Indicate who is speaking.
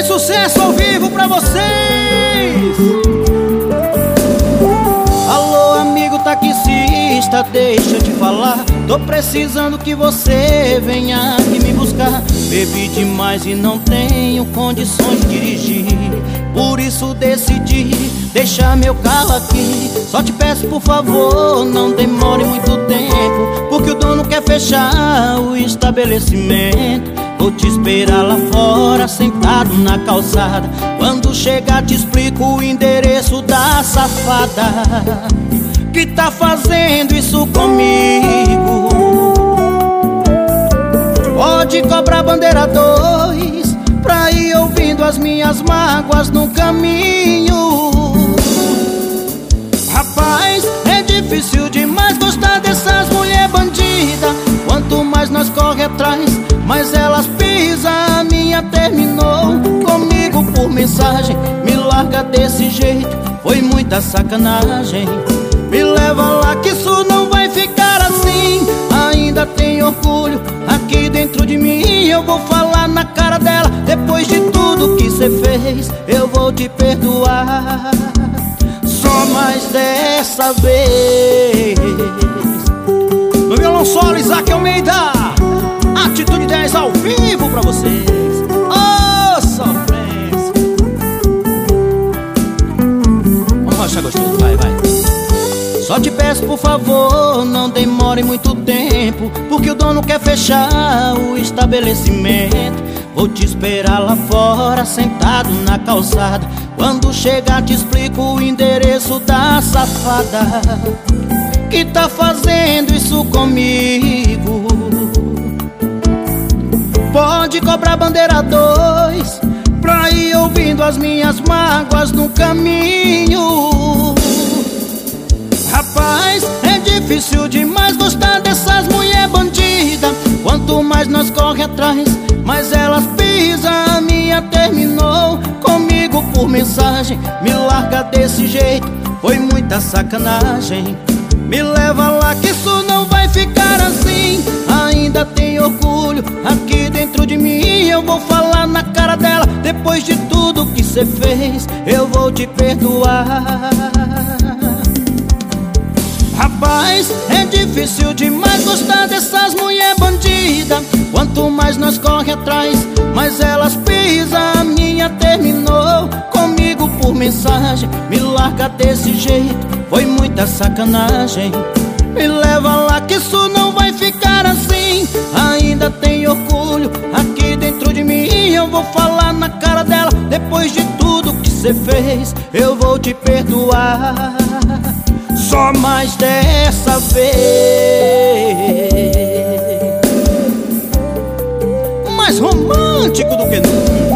Speaker 1: mais sucesso ao vivo pra vocês! Alô, amigo taxista, deixa eu te falar. Tô precisando que você venha aqui me buscar. Bebi demais e não tenho condições de dirigir. Por isso decidi deixar meu carro aqui. Só te peço, por favor, não demore muito tempo. Porque o dono quer fechar o estabelecimento. Vou te esperar lá fora, calçada. Quando chegar te explico o endereço da safada Que tá fazendo isso comigo. Pode cobrar bandeira dois Pra ir ouvindo as minhas mágoas no caminho. Rapaz, é difícil demais gostar dessas mulher bandida. Quanto mais nós corre atrás mas elas pisam, a minha por mensagem Me larga desse jeito Foi muita sacanagem. Me leva lá que isso não vai ficar assim. Ainda tem orgulho aqui dentro de mim Eu vou falar na cara dela. Depois de tudo que cê fez Eu vou te perdoar. Só mais dessa vez. No violão solo, Isaac Almeida. Atitude 10 ao vivo pra vocês Te peço, por favor, não demore muito tempo Porque o dono quer fechar o estabelecimento. Vou te esperar lá fora, sentado na calçada. Quando chegar te explico o endereço da safada. Que tá fazendo isso comigo? Pode cobrar bandeira dois Pra ir ouvindo as minhas mágoas no caminho Rapaz, é difícil demais gostar dessas mulher bandida. Quanto mais nós corre atrás, mais elas pisam A minha terminou comigo por mensagem. Me larga desse jeito, foi muita sacanagem. Me leva lá que isso não vai ficar assim. Ainda tem orgulho aqui dentro de mim. Eu vou falar na cara dela. Depois de tudo que cê fez Eu vou te perdoar É difícil demais gostar dessas mulher bandida. Quanto mais nós corre atrás, mais elas pisam. A minha terminou comigo por mensagem. Me larga desse jeito, foi muita sacanagem. Me leva lá que isso não vai ficar assim. Ainda tem orgulho aqui dentro de mim. Eu vou falar na cara dela. Depois de tudo que cê fez Eu vou te perdoar Só mais dessa vez. Mais romântico do que nunca